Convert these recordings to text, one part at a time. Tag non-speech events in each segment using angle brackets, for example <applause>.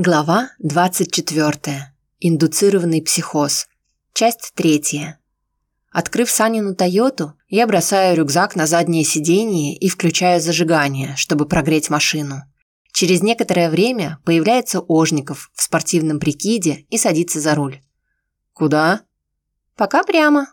Глава 24. Индуцированный психоз. Часть 3. Открыв Санину Тойоту, я бросаю рюкзак на заднее сиденье и включаю зажигание, чтобы прогреть машину. Через некоторое время появляется Ожников в спортивном прикиде и садится за руль. «Куда?» «Пока прямо».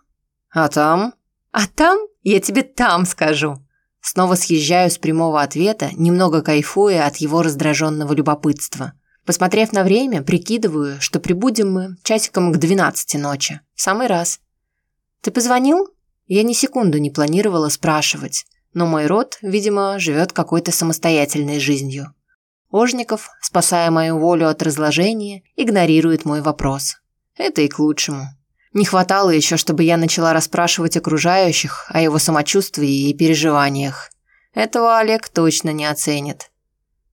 «А там?» «А там? Я тебе там скажу». Снова съезжаю с прямого ответа, немного кайфуя от его раздраженного любопытства – Посмотрев на время, прикидываю, что прибудем мы часиком к 12 ночи. В самый раз. «Ты позвонил?» Я ни секунду не планировала спрашивать, но мой род, видимо, живет какой-то самостоятельной жизнью. Ожников, спасая мою волю от разложения, игнорирует мой вопрос. Это и к лучшему. Не хватало еще, чтобы я начала расспрашивать окружающих о его самочувствии и переживаниях. Этого Олег точно не оценит.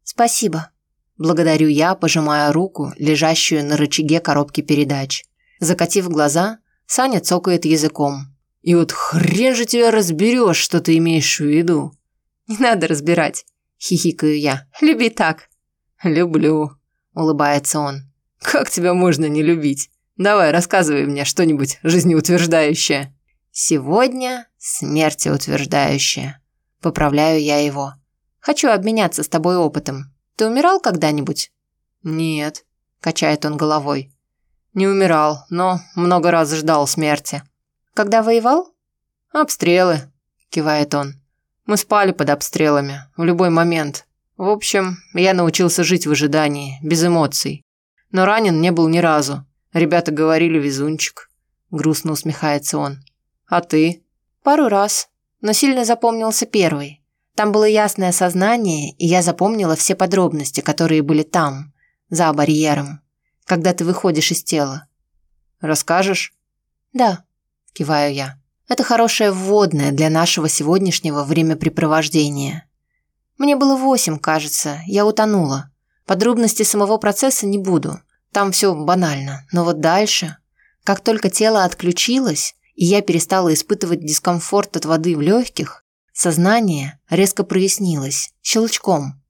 «Спасибо», Благодарю я, пожимая руку, лежащую на рычаге коробки передач. Закатив глаза, Саня цокает языком. «И вот хрен же тебя разберешь, что ты имеешь в виду». «Не надо разбирать», – хихикаю я. «Люби так». «Люблю», – улыбается он. «Как тебя можно не любить? Давай, рассказывай мне что-нибудь жизнеутверждающее». «Сегодня смертеутверждающее». Поправляю я его. «Хочу обменяться с тобой опытом. Ты умирал когда-нибудь?» «Нет», – качает он головой. «Не умирал, но много раз ждал смерти». «Когда воевал?» «Обстрелы», – кивает он. «Мы спали под обстрелами, в любой момент. В общем, я научился жить в ожидании, без эмоций. Но ранен не был ни разу. Ребята говорили везунчик». Грустно усмехается он. «А ты?» «Пару раз, но сильно запомнился первый. Там было ясное сознание, и я запомнила все подробности, которые были там, за барьером, когда ты выходишь из тела. Расскажешь? Да, киваю я. Это хорошее вводное для нашего сегодняшнего времяпрепровождения. Мне было восемь, кажется, я утонула. Подробности самого процесса не буду, там все банально. Но вот дальше, как только тело отключилось, и я перестала испытывать дискомфорт от воды в легких, Сознание резко прояснилось, щелчком,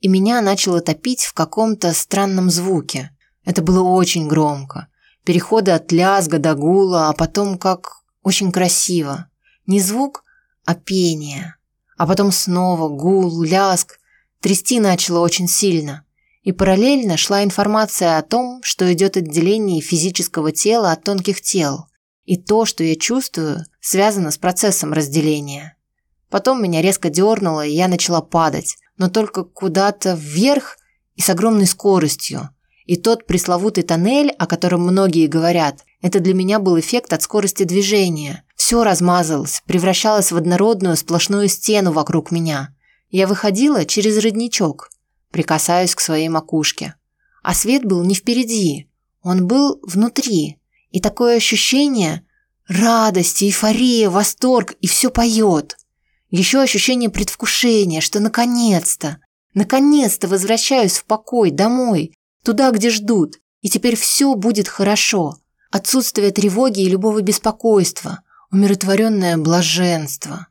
и меня начало топить в каком-то странном звуке. Это было очень громко. Переходы от лязга до гула, а потом как очень красиво. Не звук, а пение. А потом снова гул, лязг. Трясти начало очень сильно. И параллельно шла информация о том, что идет отделение физического тела от тонких тел. И то, что я чувствую, связано с процессом разделения. Потом меня резко дернуло, и я начала падать, но только куда-то вверх и с огромной скоростью. И тот пресловутый тоннель, о котором многие говорят, это для меня был эффект от скорости движения. Все размазалось, превращалось в однородную сплошную стену вокруг меня. Я выходила через родничок, прикасаюсь к своей макушке. А свет был не впереди, он был внутри. И такое ощущение – радость, эйфория, восторг, и все поет. Еще ощущение предвкушения, что наконец-то, наконец-то возвращаюсь в покой, домой, туда, где ждут, и теперь все будет хорошо. Отсутствие тревоги и любого беспокойства, умиротворенное блаженство.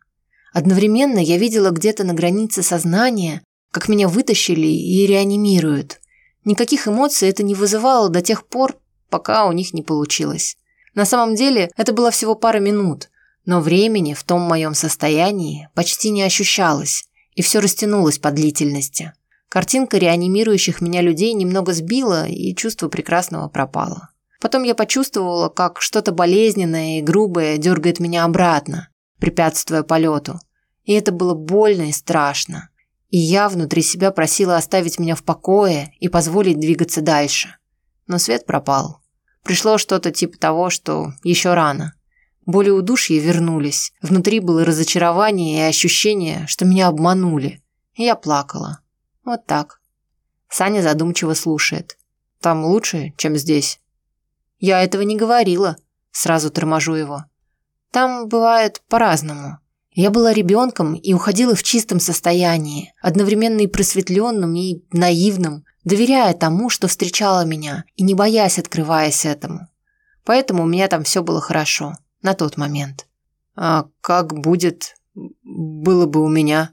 Одновременно я видела где-то на границе сознания, как меня вытащили и реанимируют. Никаких эмоций это не вызывало до тех пор, пока у них не получилось. На самом деле это было всего пара минут – но времени в том моем состоянии почти не ощущалось, и все растянулось по длительности. Картинка реанимирующих меня людей немного сбила, и чувство прекрасного пропало. Потом я почувствовала, как что-то болезненное и грубое дергает меня обратно, препятствуя полету. И это было больно и страшно. И я внутри себя просила оставить меня в покое и позволить двигаться дальше. Но свет пропал. Пришло что-то типа того, что еще рано. Боли удушья вернулись. Внутри было разочарование и ощущение, что меня обманули. Я плакала. Вот так. Саня задумчиво слушает. Там лучше, чем здесь. Я этого не говорила. Сразу торможу его. Там бывает по-разному. Я была ребенком и уходила в чистом состоянии, одновременно и просветленным, и наивным, доверяя тому, что встречало меня, и не боясь, открываясь этому. Поэтому у меня там все было хорошо на тот момент. А как будет, было бы у меня?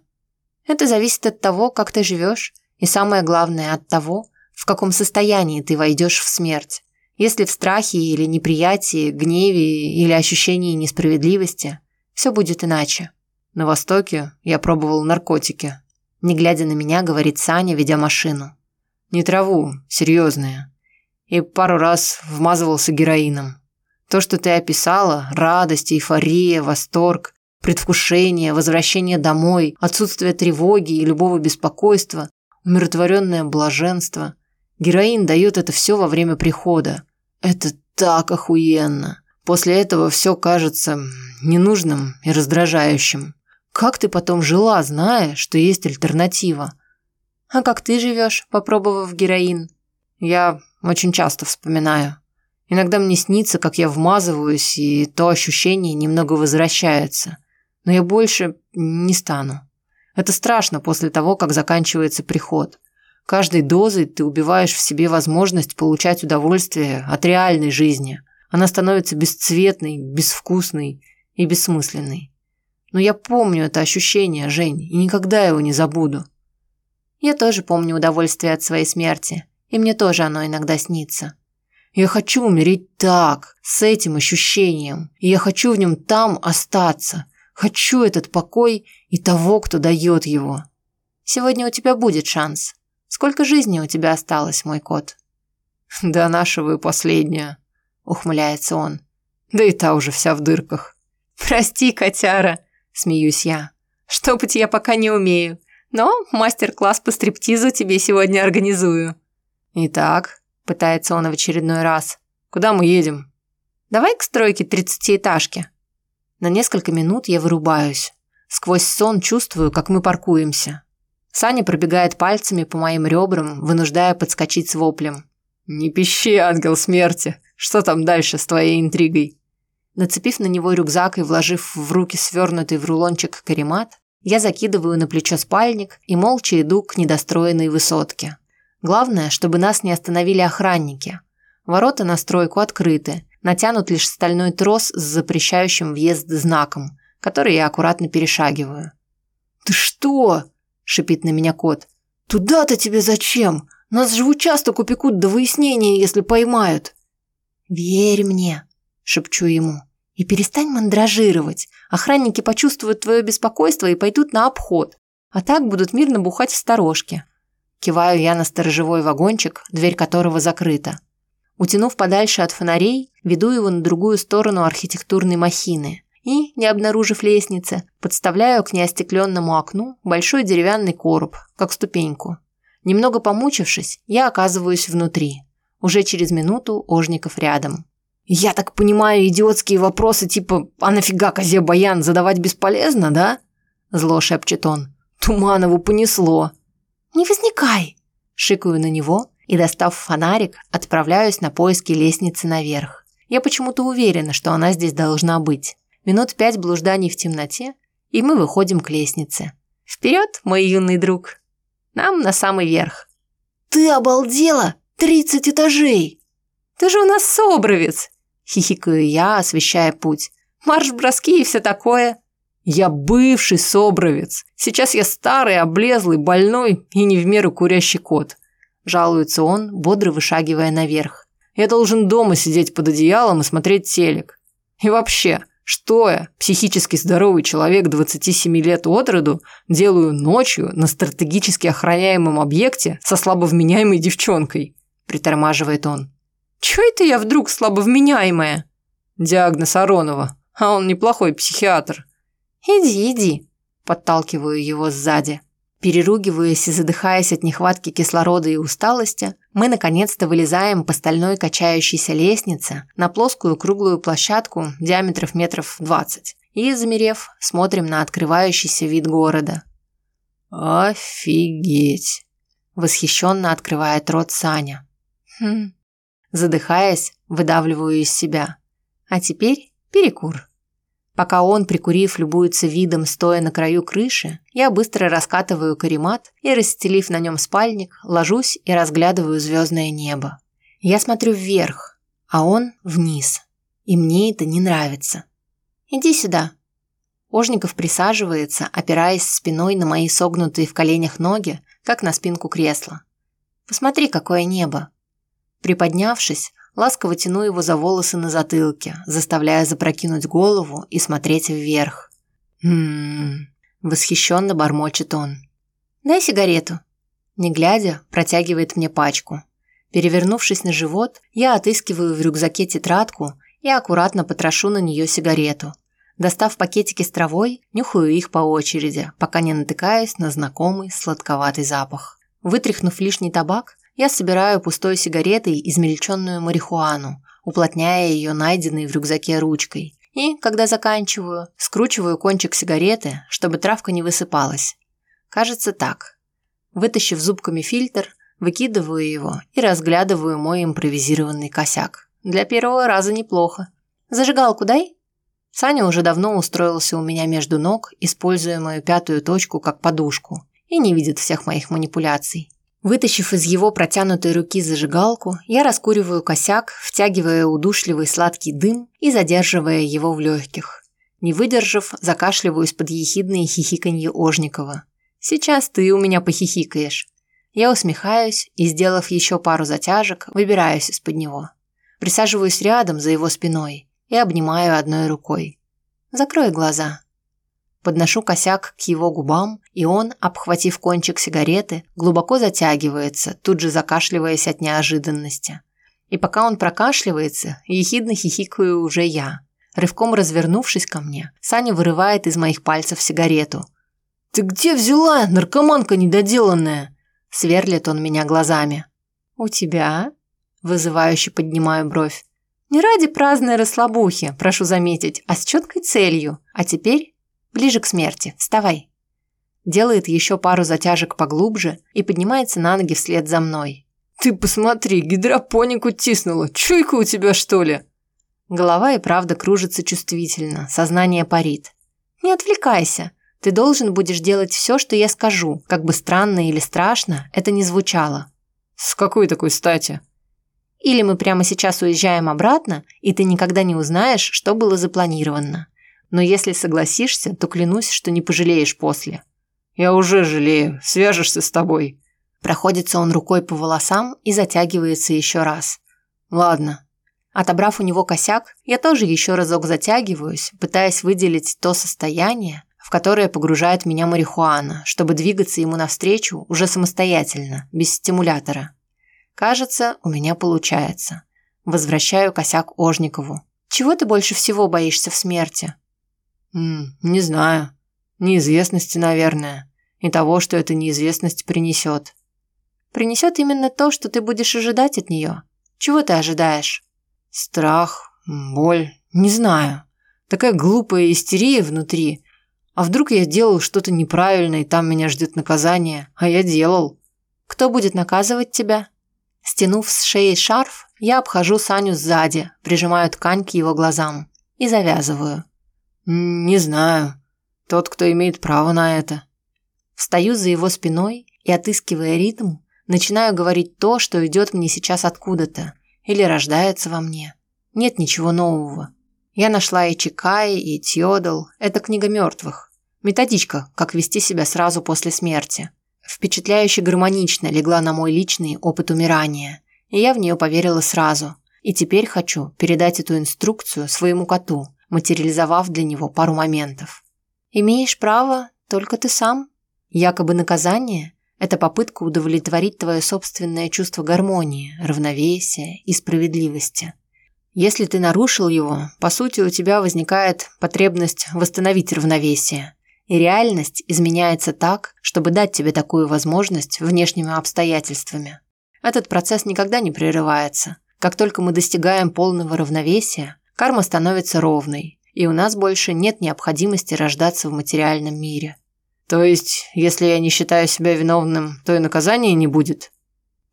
Это зависит от того, как ты живешь, и самое главное от того, в каком состоянии ты войдешь в смерть. Если в страхе или неприятии, гневе или ощущении несправедливости, все будет иначе. На Востоке я пробовал наркотики. Не глядя на меня, говорит Саня, ведя машину. Не траву, серьезные. И пару раз вмазывался героином. То, что ты описала, радость, эйфория, восторг, предвкушение, возвращение домой, отсутствие тревоги и любого беспокойства, умиротворенное блаженство. Героин дает это все во время прихода. Это так охуенно. После этого все кажется ненужным и раздражающим. Как ты потом жила, зная, что есть альтернатива? А как ты живешь, попробовав героин? Я очень часто вспоминаю. Иногда мне снится, как я вмазываюсь, и то ощущение немного возвращается. Но я больше не стану. Это страшно после того, как заканчивается приход. Каждой дозой ты убиваешь в себе возможность получать удовольствие от реальной жизни – она становится бесцветной, безвкусной и бессмысленной. Но я помню это ощущение, Жень, и никогда его не забуду. Я тоже помню удовольствие от своей смерти, и мне тоже оно иногда снится. Я хочу умереть так, с этим ощущением, и я хочу в нем там остаться. Хочу этот покой и того, кто дает его. Сегодня у тебя будет шанс. Сколько жизни у тебя осталось, мой кот? <laughs> Да нашего и последняя ухмыляется он. Да и та уже вся в дырках. Прости, котяра, смеюсь я. Штопать я пока не умею, но мастер-класс по стриптизу тебе сегодня организую. Итак, пытается он в очередной раз. Куда мы едем? Давай к стройке тридцатиэтажки. На несколько минут я вырубаюсь. Сквозь сон чувствую, как мы паркуемся. Саня пробегает пальцами по моим ребрам, вынуждая подскочить с воплем. «Не пищи, ангел смерти! Что там дальше с твоей интригой?» Нацепив на него рюкзак и вложив в руки свернутый в рулончик каремат, я закидываю на плечо спальник и молча иду к недостроенной высотке. Главное, чтобы нас не остановили охранники. Ворота на стройку открыты, натянут лишь стальной трос с запрещающим въезд знаком, который я аккуратно перешагиваю. «Ты что?» – шипит на меня кот. «Туда-то тебе зачем? Нас же в участок упекут до выяснения, если поймают». «Верь мне», – шепчу ему, – «и перестань мандражировать. Охранники почувствуют твое беспокойство и пойдут на обход, а так будут мирно бухать в сторожке». Киваю я на сторожевой вагончик, дверь которого закрыта. Утянув подальше от фонарей, веду его на другую сторону архитектурной махины и, не обнаружив лестницы, подставляю к неостекленному окну большой деревянный короб, как ступеньку. Немного помучившись, я оказываюсь внутри. Уже через минуту Ожников рядом. «Я так понимаю, идиотские вопросы типа «А нафига козе баян задавать бесполезно, да?» Зло шепчет он. «Туманову понесло». «Не возникай!» Шикаю на него и, достав фонарик, отправляюсь на поиски лестницы наверх. Я почему-то уверена, что она здесь должна быть. Минут пять блужданий в темноте, и мы выходим к лестнице. Вперед, мой юный друг! Нам на самый верх. «Ты обалдела!» Тридцать этажей!» «Ты же у нас собровец!» – хихикаю я, освещая путь. «Марш-броски и все такое!» «Я бывший собровец. Сейчас я старый, облезлый, больной и не в меру курящий кот», – жалуется он, бодро вышагивая наверх. «Я должен дома сидеть под одеялом и смотреть телек. И вообще, что я, психически здоровый человек 27 лет от роду, делаю ночью на стратегически охраняемом объекте со слабовменяемой девчонкой?» – притормаживает он. «Чё это я вдруг слабовменяемая?» «Диагноз Аронова, а он неплохой психиатр». «Иди, иди», – подталкиваю его сзади. Переругиваясь и задыхаясь от нехватки кислорода и усталости, мы наконец-то вылезаем по стальной качающейся лестнице на плоскую круглую площадку диаметров метров двадцать и, замерев, смотрим на открывающийся вид города. «Офигеть!» – восхищенно открывает рот Саня. Хм. Задыхаясь, выдавливаю из себя. А теперь перекур. Пока он, прикурив, любуется видом, стоя на краю крыши, я быстро раскатываю каремат и, расстелив на нем спальник, ложусь и разглядываю звездное небо. Я смотрю вверх, а он вниз. И мне это не нравится. «Иди сюда». Ожников присаживается, опираясь спиной на мои согнутые в коленях ноги, как на спинку кресла. Посмотри, какое небо. Приподнявшись, ласково тяну его за волосы на затылке, заставляя запрокинуть голову и смотреть вверх. «М-м-м», восхищенно бормочет он. «Дай сигарету». Не глядя, протягивает мне пачку. Перевернувшись на живот, я отыскиваю в рюкзаке тетрадку и аккуратно потрошу на нее сигарету. Достав пакетики с травой, нюхаю их по очереди, пока не натыкаюсь на знакомый сладковатый запах. Вытряхнув лишний табак, я собираю пустой сигаретой измельченную марихуану, уплотняя ее найденной в рюкзаке ручкой. И, когда заканчиваю, скручиваю кончик сигареты, чтобы травка не высыпалась. Кажется так. Вытащив зубками фильтр, выкидываю его и разглядываю мой импровизированный косяк. Для первого раза неплохо. «Зажигалку дай?» Саня уже давно устроился у меня между ног, используя мою пятую точку как подушку, и не видит всех моих манипуляций. Вытащив из его протянутой руки зажигалку, я раскуриваю косяк, втягивая удушливый сладкий дым и задерживая его в легких. Не выдержав, закашливаюсь под ехидные хихиканье Ожникова. «Сейчас ты у меня похихикаешь». Я усмехаюсь и, сделав еще пару затяжек, выбираюсь из-под него. Присаживаюсь рядом за его спиной и обнимаю одной рукой. «Закрой глаза», Подношу косяк к его губам, и он, обхватив кончик сигареты, глубоко затягивается, тут же закашливаясь от неожиданности. И пока он прокашливается, ехидно хихикаю уже я. Рывком развернувшись ко мне, Саня вырывает из моих пальцев сигарету. «Ты где взяла, наркоманка недоделанная?» Сверлит он меня глазами. «У тебя?» Вызывающе поднимаю бровь. «Не ради праздной расслабухи, прошу заметить, а с четкой целью. А теперь Ближе к смерти. Вставай. Делает еще пару затяжек поглубже и поднимается на ноги вслед за мной. Ты посмотри, гидропонику тиснула. Чуйка у тебя, что ли? Голова и правда кружится чувствительно, сознание парит. Не отвлекайся. Ты должен будешь делать все, что я скажу, как бы странно или страшно это не звучало. С какой такой стати? Или мы прямо сейчас уезжаем обратно, и ты никогда не узнаешь, что было запланировано. Но если согласишься, то клянусь, что не пожалеешь после. Я уже жалею. Свяжешься с тобой. Проходится он рукой по волосам и затягивается еще раз. Ладно. Отобрав у него косяк, я тоже еще разок затягиваюсь, пытаясь выделить то состояние, в которое погружает меня марихуана, чтобы двигаться ему навстречу уже самостоятельно, без стимулятора. Кажется, у меня получается. Возвращаю косяк Ожникову. Чего ты больше всего боишься в смерти? М не знаю. Неизвестности, наверное. И того, что эта неизвестность принесет. Принесет именно то, что ты будешь ожидать от нее. Чего ты ожидаешь? Страх, боль, не знаю. Такая глупая истерия внутри. А вдруг я делал что-то неправильно, и там меня ждет наказание, а я делал. Кто будет наказывать тебя? Стянув с шеи шарф, я обхожу Саню сзади, прижимаю ткань к его глазам и завязываю. «Не знаю. Тот, кто имеет право на это». Встаю за его спиной и, отыскивая ритм, начинаю говорить то, что идет мне сейчас откуда-то или рождается во мне. Нет ничего нового. Я нашла и Чикай, и Тьодл. Это книга мертвых. Методичка, как вести себя сразу после смерти. Впечатляюще гармонично легла на мой личный опыт умирания, и я в нее поверила сразу. И теперь хочу передать эту инструкцию своему коту, материализовав для него пару моментов. «Имеешь право только ты сам. Якобы наказание – это попытка удовлетворить твое собственное чувство гармонии, равновесия и справедливости. Если ты нарушил его, по сути у тебя возникает потребность восстановить равновесие, и реальность изменяется так, чтобы дать тебе такую возможность внешними обстоятельствами. Этот процесс никогда не прерывается. Как только мы достигаем полного равновесия, карма становится ровной, и у нас больше нет необходимости рождаться в материальном мире. То есть, если я не считаю себя виновным, то и наказания не будет?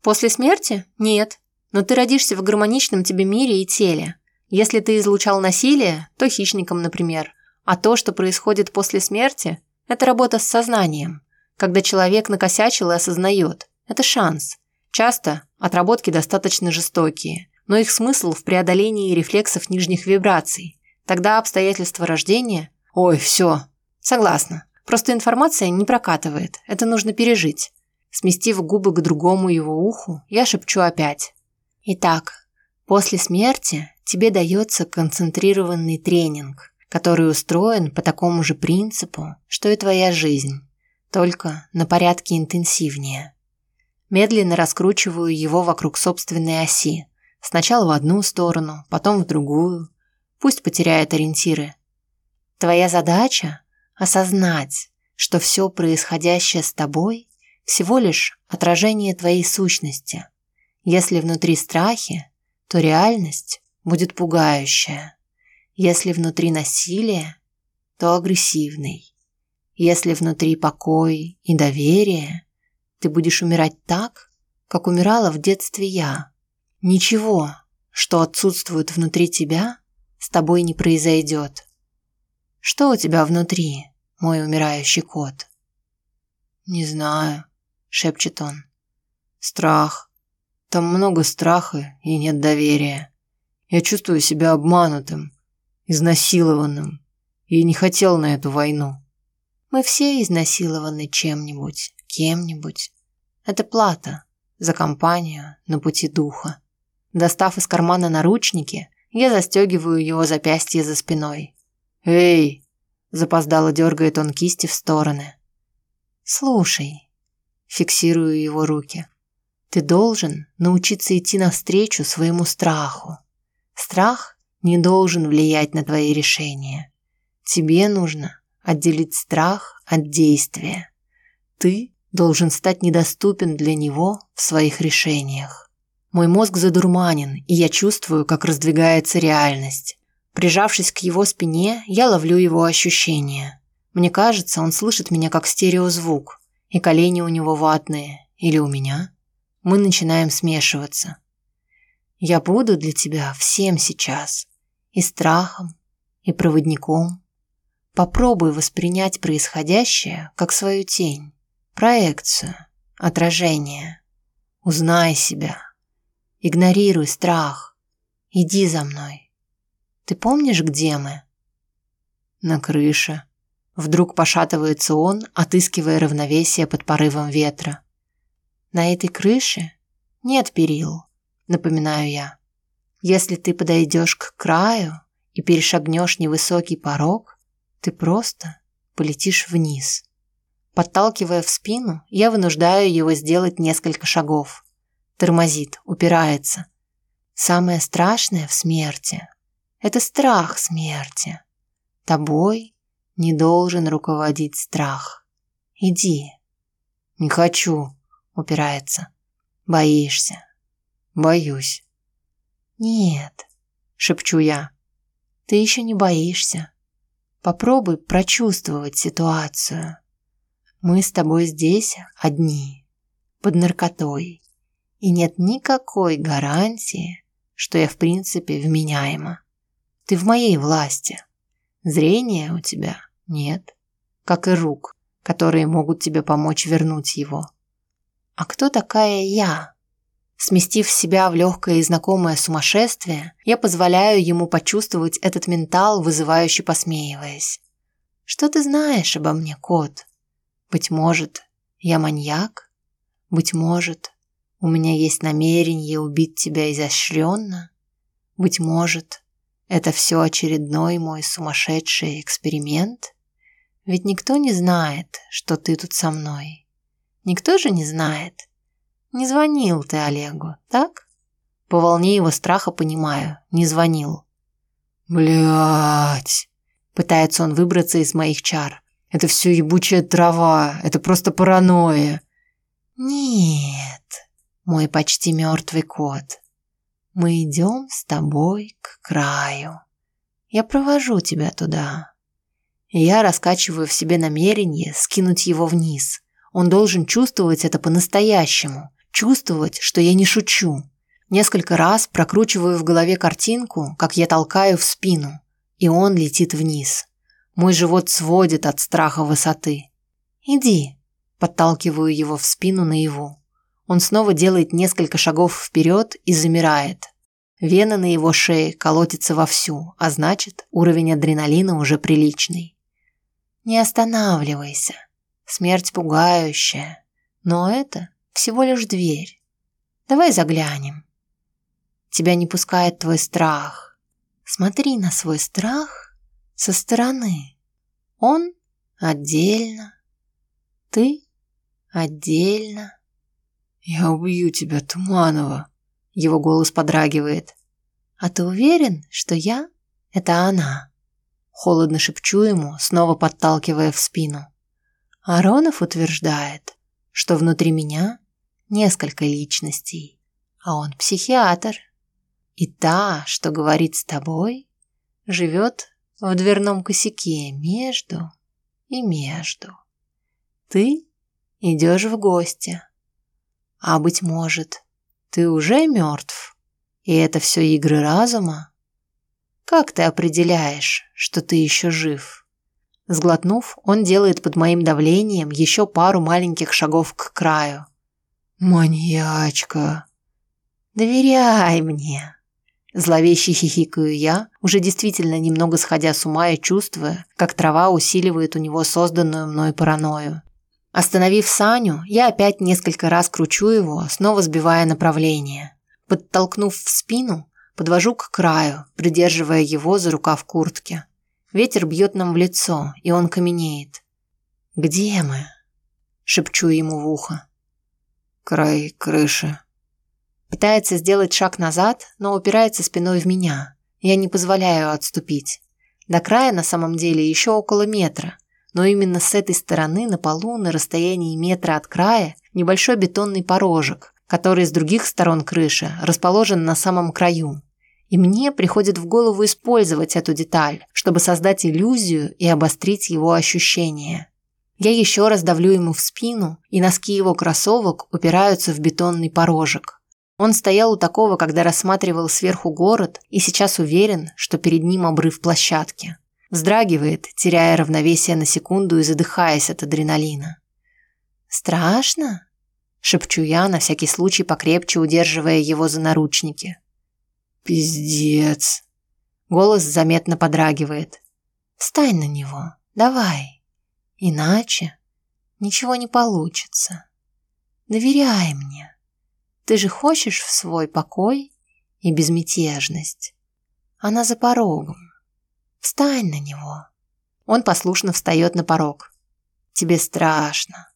После смерти? Нет. Но ты родишься в гармоничном тебе мире и теле. Если ты излучал насилие, то хищником, например. А то, что происходит после смерти, это работа с сознанием. Когда человек накосячил и осознает. Это шанс. Часто отработки достаточно жестокие но их смысл в преодолении рефлексов нижних вибраций. Тогда обстоятельства рождения... Ой, все. Согласна. Просто информация не прокатывает. Это нужно пережить. Сместив губы к другому его уху, я шепчу опять. Итак, после смерти тебе дается концентрированный тренинг, который устроен по такому же принципу, что и твоя жизнь, только на порядке интенсивнее. Медленно раскручиваю его вокруг собственной оси, сначала в одну сторону, потом в другую, пусть потеряет ориентиры. Твоя задача – осознать, что все происходящее с тобой всего лишь отражение твоей сущности. Если внутри страхи, то реальность будет пугающая. Если внутри насилие, то агрессивный. Если внутри покой и доверие, ты будешь умирать так, как умирала в детстве я. Ничего, что отсутствует внутри тебя, с тобой не произойдет. Что у тебя внутри, мой умирающий кот? Не знаю, шепчет он. Страх. Там много страха и нет доверия. Я чувствую себя обманутым, изнасилованным и не хотел на эту войну. Мы все изнасилованы чем-нибудь, кем-нибудь. Это плата за компанию на пути духа. Достав из кармана наручники, я застегиваю его запястье за спиной. «Эй!» – запоздало дергает он кисти в стороны. «Слушай, фиксирую его руки. Ты должен научиться идти навстречу своему страху. Страх не должен влиять на твои решения. Тебе нужно отделить страх от действия. Ты должен стать недоступен для него в своих решениях. Мой мозг задурманен, и я чувствую, как раздвигается реальность. Прижавшись к его спине, я ловлю его ощущения. Мне кажется, он слышит меня как стереозвук и колени у него ватные, или у меня. Мы начинаем смешиваться. Я буду для тебя всем сейчас, и страхом, и проводником. Попробуй воспринять происходящее как свою тень, проекцию, отражение. Узнай себя. Игнорируй страх. Иди за мной. Ты помнишь, где мы? На крыше. Вдруг пошатывается он, отыскивая равновесие под порывом ветра. На этой крыше нет перил, напоминаю я. Если ты подойдешь к краю и перешагнешь невысокий порог, ты просто полетишь вниз. Подталкивая в спину, я вынуждаю его сделать несколько шагов. Тормозит, упирается. Самое страшное в смерти – это страх смерти. Тобой не должен руководить страх. Иди. Не хочу, упирается. Боишься. Боюсь. Нет, шепчу я. Ты еще не боишься. Попробуй прочувствовать ситуацию. Мы с тобой здесь одни, под наркотой, и нет никакой гарантии, что я в принципе вменяема. Ты в моей власти. Зрения у тебя нет, как и рук, которые могут тебе помочь вернуть его. А кто такая я? Сместив себя в легкое и знакомое сумасшествие, я позволяю ему почувствовать этот ментал, вызывающий посмеиваясь. Что ты знаешь обо мне, кот? Быть может, я маньяк? Быть может, у меня есть намерение убить тебя изощренно? Быть может, это все очередной мой сумасшедший эксперимент? Ведь никто не знает, что ты тут со мной. Никто же не знает. Не звонил ты Олегу, так? По волне его страха понимаю, не звонил. Блять! Пытается он выбраться из моих чар. Это все ебучая трава, это просто паранойя. Нет, мой почти мертвый кот. Мы идем с тобой к краю. Я провожу тебя туда. я раскачиваю в себе намерение скинуть его вниз. Он должен чувствовать это по-настоящему, чувствовать, что я не шучу. Несколько раз прокручиваю в голове картинку, как я толкаю в спину, и он летит вниз. Мой живот сводит от страха высоты. «Иди», – подталкиваю его в спину наяву. Он снова делает несколько шагов вперед и замирает. Вена на его шее колотится вовсю, а значит, уровень адреналина уже приличный. Не останавливайся. Смерть пугающая. Но это всего лишь дверь. Давай заглянем. Тебя не пускает твой страх. Смотри на свой страх со стороны. Он отдельно, ты отдельно. «Я убью тебя, Туманова!» Его голос подрагивает. «А ты уверен, что я — это она?» Холодно шепчу ему, снова подталкивая в спину. Аронов утверждает, что внутри меня несколько личностей, а он психиатр. И та, что говорит с тобой, живет в дверном косяке между и между. Ты идешь в гости, а, быть может, ты уже мертв, и это все игры разума? Как ты определяешь, что ты еще жив? Сглотнув, он делает под моим давлением еще пару маленьких шагов к краю. «Маньячка!» «Доверяй мне!» Зловеще хихикаю я, уже действительно немного сходя с ума и чувствуя, как трава усиливает у него созданную мной паранойю. Остановив Саню, я опять несколько раз кручу его, снова сбивая направление. Подтолкнув в спину, подвожу к краю, придерживая его за рукав куртки. Ветер бьет нам в лицо, и он каменеет. «Где мы?» – шепчу ему в ухо. «Край крыши». Пытается сделать шаг назад, но упирается спиной в меня. Я не позволяю отступить. До края на самом деле еще около метра, но именно с этой стороны на полу на расстоянии метра от края небольшой бетонный порожек, который с других сторон крыши расположен на самом краю. И мне приходит в голову использовать эту деталь, чтобы создать иллюзию и обострить его ощущения. Я еще раз давлю ему в спину, и носки его кроссовок упираются в бетонный порожек. Он стоял у такого, когда рассматривал сверху город, и сейчас уверен, что перед ним обрыв площадки. Вздрагивает, теряя равновесие на секунду и задыхаясь от адреналина. «Страшно?» – шепчу я, на всякий случай покрепче удерживая его за наручники. «Пиздец!» Голос заметно подрагивает. «Встань на него, давай. Иначе ничего не получится. Доверяй мне. Ты же хочешь в свой покой и безмятежность. Она за порогом. Встань на него. Он послушно встает на порог. Тебе страшно.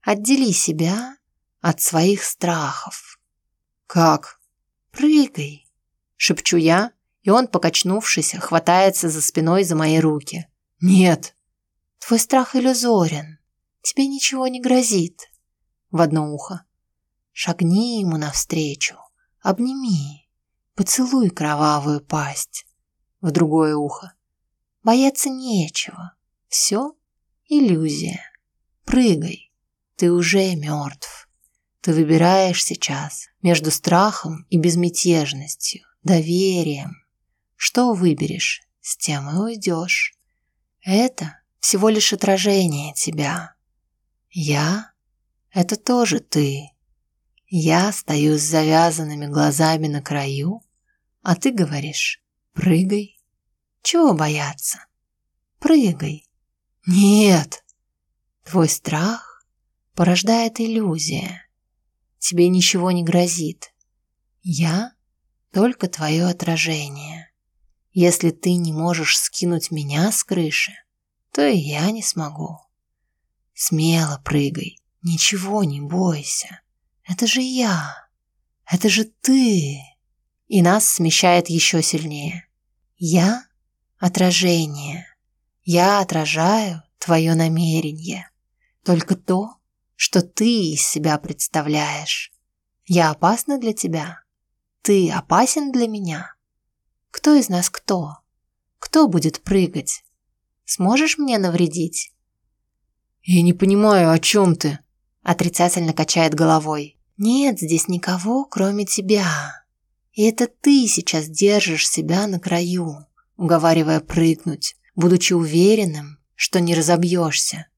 Отдели себя от своих страхов. Как? Прыгай, шепчу я, и он, покачнувшись, хватается за спиной за мои руки. Нет. Твой страх иллюзорен. Тебе ничего не грозит. В одно ухо. Шагни ему навстречу. Обними. Поцелуй кровавую пасть. В другое ухо. Бояться нечего. Все иллюзия. Прыгай. Ты уже мертв. Ты выбираешь сейчас между страхом и безмятежностью, доверием. Что выберешь, с тем и уйдешь. Это всего лишь отражение тебя. Я — это тоже ты. Я стою с завязанными глазами на краю, а ты говоришь «прыгай». Чего бояться? Прыгай. Нет. Твой страх порождает иллюзия. Тебе ничего не грозит. Я только твое отражение. Если ты не можешь скинуть меня с крыши, то и я не смогу. Смело прыгай, ничего не бойся. Это же я. Это же ты. И нас смещает еще сильнее. Я Отражение. Я отражаю твое намерение. Только то, что ты из себя представляешь. Я опасна для тебя? Ты опасен для меня? Кто из нас кто? Кто будет прыгать? Сможешь мне навредить? Я не понимаю, о чем ты? Отрицательно качает головой. Нет здесь никого, кроме тебя. И это ты сейчас держишь себя на краю уговаривая прыгнуть, будучи уверенным, что не разобьешься.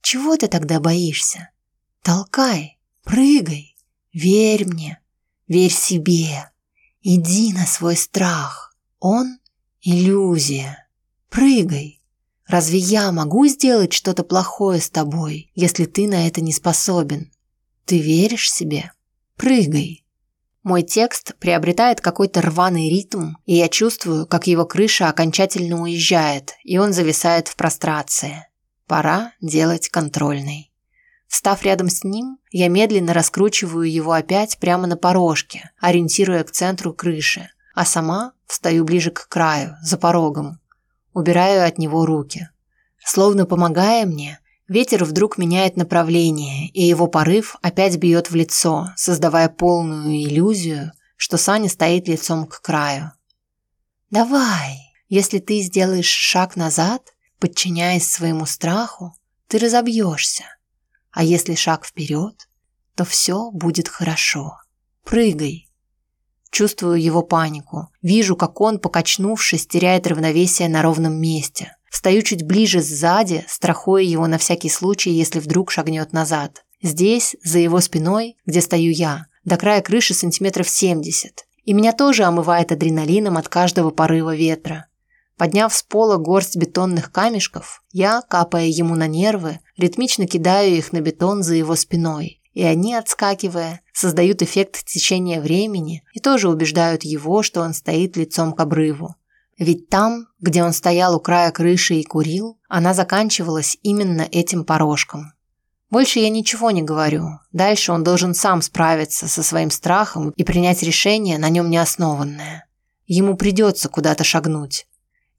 Чего ты тогда боишься? Толкай, прыгай, верь мне, верь себе. Иди на свой страх. Он – иллюзия. Прыгай. Разве я могу сделать что-то плохое с тобой, если ты на это не способен? Ты веришь себе? Прыгай. Мой текст приобретает какой-то рваный ритм, и я чувствую, как его крыша окончательно уезжает, и он зависает в прострации. Пора делать контрольный. Встав рядом с ним, я медленно раскручиваю его опять прямо на порожке, ориентируя к центру крыши, а сама встаю ближе к краю, за порогом. Убираю от него руки. Словно помогая мне, ветер вдруг меняет направление, и его порыв опять бьет в лицо, создавая полную иллюзию, что Саня стоит лицом к краю. «Давай, если ты сделаешь шаг назад, подчиняясь своему страху, ты разобьешься. А если шаг вперед, то все будет хорошо. Прыгай, Чувствую его панику. Вижу, как он, покачнувшись, теряет равновесие на ровном месте. Встаю чуть ближе сзади, страхуя его на всякий случай, если вдруг шагнет назад. Здесь, за его спиной, где стою я, до края крыши сантиметров 70. И меня тоже омывает адреналином от каждого порыва ветра. Подняв с пола горсть бетонных камешков, я, капая ему на нервы, ритмично кидаю их на бетон за его спиной и они, отскакивая, создают эффект течения времени и тоже убеждают его, что он стоит лицом к обрыву. Ведь там, где он стоял у края крыши и курил, она заканчивалась именно этим порожком. Больше я ничего не говорю. Дальше он должен сам справиться со своим страхом и принять решение, на нем не основанное. Ему придется куда-то шагнуть.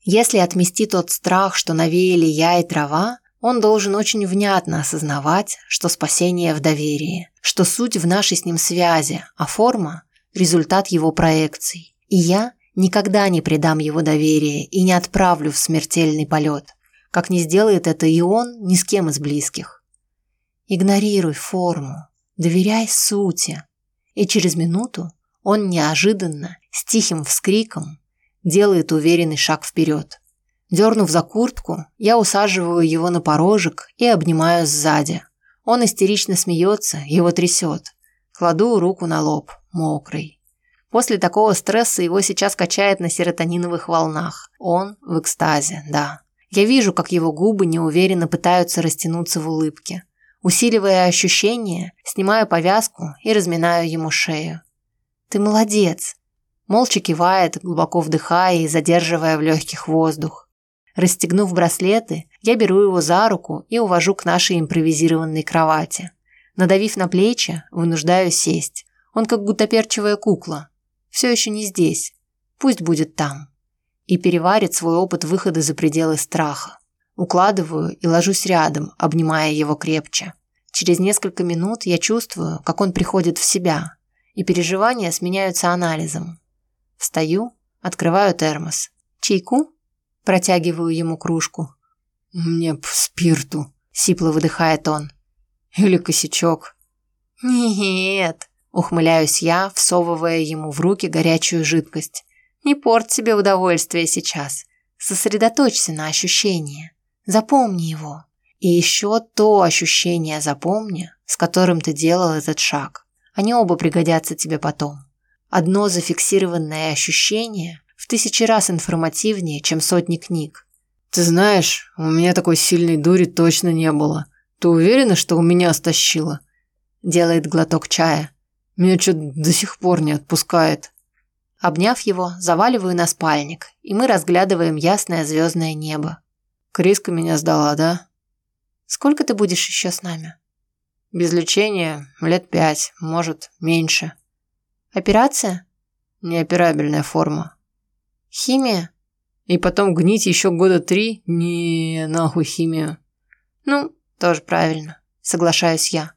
Если отмести тот страх, что навеяли я и трава, он должен очень внятно осознавать, что спасение в доверии, что суть в нашей с ним связи, а форма – результат его проекций. И я никогда не предам его доверие и не отправлю в смертельный полет, как не сделает это и он ни с кем из близких. Игнорируй форму, доверяй сути. И через минуту он неожиданно, с тихим вскриком, делает уверенный шаг вперед. Дернув за куртку, я усаживаю его на порожек и обнимаю сзади. Он истерично смеется, его трясет. Кладу руку на лоб, мокрый. После такого стресса его сейчас качает на серотониновых волнах. Он в экстазе, да. Я вижу, как его губы неуверенно пытаются растянуться в улыбке. Усиливая ощущение, снимаю повязку и разминаю ему шею. «Ты молодец!» Молча кивает, глубоко вдыхая и задерживая в легких воздух. Расстегнув браслеты, я беру его за руку и увожу к нашей импровизированной кровати. Надавив на плечи, вынуждаю сесть. Он как гутоперчивая кукла. Все еще не здесь. Пусть будет там. И переварит свой опыт выхода за пределы страха. Укладываю и ложусь рядом, обнимая его крепче. Через несколько минут я чувствую, как он приходит в себя, и переживания сменяются анализом. Встаю, открываю термос. Чайку? Протягиваю ему кружку. «Мне б спирту», – сипло выдыхает он. «Или косячок». «Нет», – ухмыляюсь я, всовывая ему в руки горячую жидкость. «Не порть себе удовольствие сейчас. Сосредоточься на ощущении. Запомни его. И еще то ощущение запомни, с которым ты делал этот шаг. Они оба пригодятся тебе потом. Одно зафиксированное ощущение в тысячи раз информативнее, чем сотни книг. Ты знаешь, у меня такой сильной дури точно не было. Ты уверена, что у меня стащило? Делает глоток чая. Меня что-то до сих пор не отпускает. Обняв его, заваливаю на спальник, и мы разглядываем ясное звездное небо. Криска меня сдала, да? Сколько ты будешь еще с нами? Без лечения лет пять, может, меньше. Операция? Неоперабельная форма. Химия? И потом гнить еще года три? Не, нахуй химию. Ну, тоже правильно, соглашаюсь я.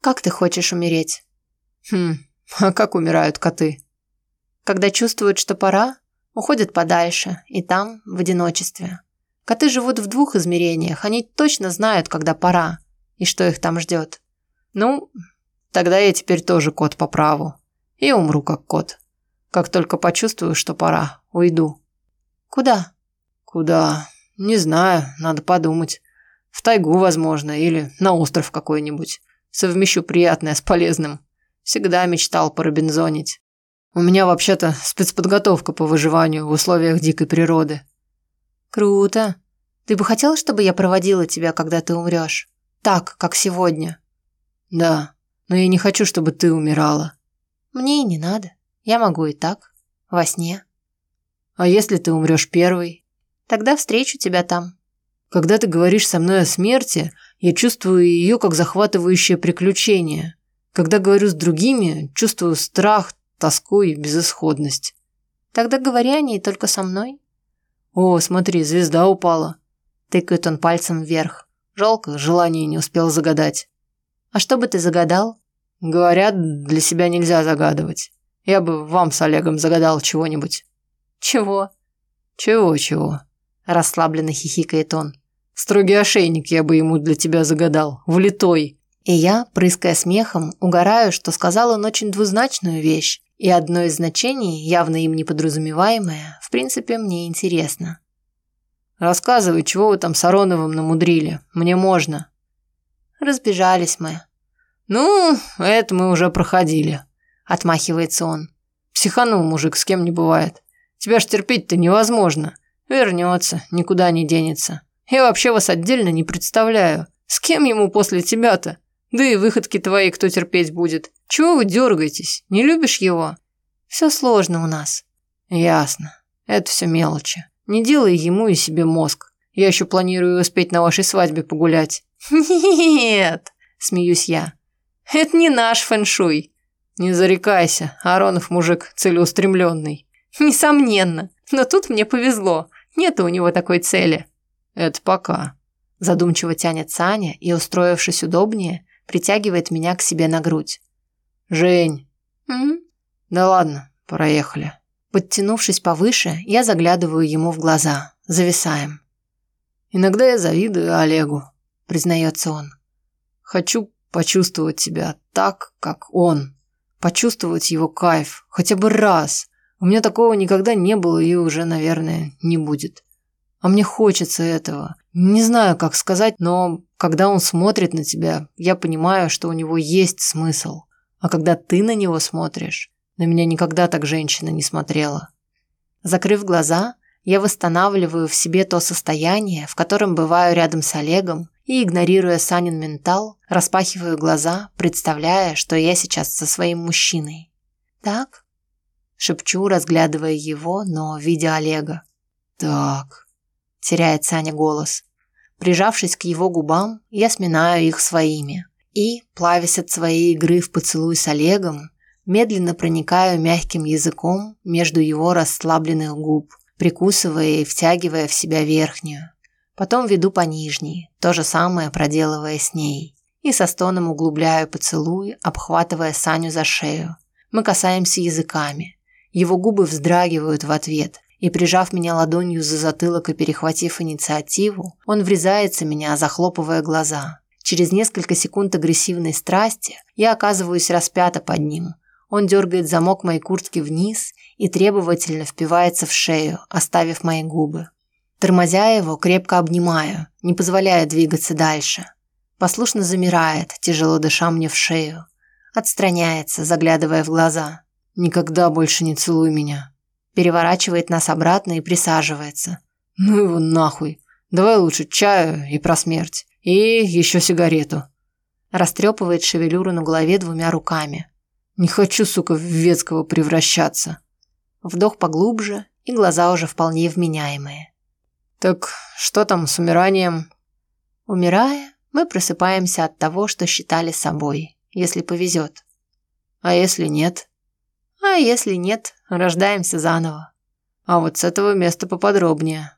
Как ты хочешь умереть? Хм, а как умирают коты? Когда чувствуют, что пора, уходят подальше, и там, в одиночестве. Коты живут в двух измерениях, они точно знают, когда пора, и что их там ждет. Ну, тогда я теперь тоже кот по праву. И умру как кот. Как только почувствую, что пора, уйду. Куда? Куда? Не знаю, надо подумать. В тайгу, возможно, или на остров какой-нибудь. Совмещу приятное с полезным. Всегда мечтал поробинзонить. У меня вообще-то спецподготовка по выживанию в условиях дикой природы. Круто. Ты бы хотел, чтобы я проводила тебя, когда ты умрешь? Так, как сегодня? Да. но я не хочу, чтобы ты умирала. Мне и не надо. Я могу и так. Во сне. А если ты умрешь первой? Тогда встречу тебя там. Когда ты говоришь со мной о смерти, я чувствую ее как захватывающее приключение. Когда говорю с другими, чувствую страх, тоску и безысходность. Тогда говори о ней только со мной. О, смотри, звезда упала. Тыкает он пальцем вверх. Жалко, желание не успел загадать. А что бы ты загадал? Говорят, для себя нельзя загадывать. Я бы вам с Олегом загадал чего-нибудь. Чего? Чего-чего? Расслабленно хихикает он. Строгий ошейник я бы ему для тебя загадал. Влитой. И я, прыская смехом, угораю, что сказал он очень двузначную вещь. И одно из значений, явно им не подразумеваемое, в принципе, мне интересно. Рассказывай, чего вы там с Ароновым намудрили. Мне можно. Разбежались мы. Ну, это мы уже проходили. Отмахивается он. Психанул мужик, с кем не бывает. Тебя ж терпеть-то невозможно. Вернется, никуда не денется. Я вообще вас отдельно не представляю. С кем ему после тебя-то? Да и выходки твои кто терпеть будет. Чего вы дергаетесь? Не любишь его? Все сложно у нас. Ясно. Это все мелочи. Не делай ему и себе мозг. Я еще планирую успеть на вашей свадьбе погулять». «Нет», – смеюсь я. «Это не наш фэншуй». «Не зарекайся, Аронов мужик целеустремленный». «Несомненно. Но тут мне повезло. Нет у него такой цели». «Это пока». Задумчиво тянет Саня и, устроившись удобнее, притягивает меня к себе на грудь. «Жень». «М? «Да ладно, проехали». Подтянувшись повыше, я заглядываю ему в глаза. Зависаем. «Иногда я завидую Олегу», – признается он. «Хочу почувствовать себя так, как он. Почувствовать его кайф. Хотя бы раз. У меня такого никогда не было и уже, наверное, не будет. А мне хочется этого. Не знаю, как сказать, но когда он смотрит на тебя, я понимаю, что у него есть смысл. А когда ты на него смотришь, на меня никогда так женщина не смотрела. Закрыв глаза, я восстанавливаю в себе то состояние, в котором бываю рядом с Олегом, и, игнорируя Санин ментал, распахиваю глаза, представляя, что я сейчас со своим мужчиной. «Так?» – шепчу, разглядывая его, но видя Олега. «Так», – теряет Саня голос. Прижавшись к его губам, я сминаю их своими. И, плавясь от своей игры в поцелуй с Олегом, Медленно проникаю мягким языком между его расслабленных губ, прикусывая и втягивая в себя верхнюю. Потом веду по нижней, то же самое проделывая с ней. И со стоном углубляю поцелуй, обхватывая Саню за шею. Мы касаемся языками. Его губы вздрагивают в ответ, и, прижав меня ладонью за затылок и перехватив инициативу, он врезается меня, захлопывая глаза. Через несколько секунд агрессивной страсти я оказываюсь распята под ним, он дергает замок моей куртки вниз и требовательно впивается в шею, оставив мои губы. Тормозя его, крепко обнимаю, не позволяя двигаться дальше. Послушно замирает, тяжело дыша мне в шею. Отстраняется, заглядывая в глаза. «Никогда больше не целуй меня». Переворачивает нас обратно и присаживается. «Ну его нахуй. Давай лучше чаю и про смерть. И еще сигарету». Растрепывает шевелюру на голове двумя руками. Не хочу, сука, в Ветского превращаться. Вдох поглубже, и глаза уже вполне вменяемые. Так что там с умиранием? Умирая, мы просыпаемся от того, что считали собой, если повезет. А если нет? А если нет, рождаемся заново. А вот с этого места поподробнее.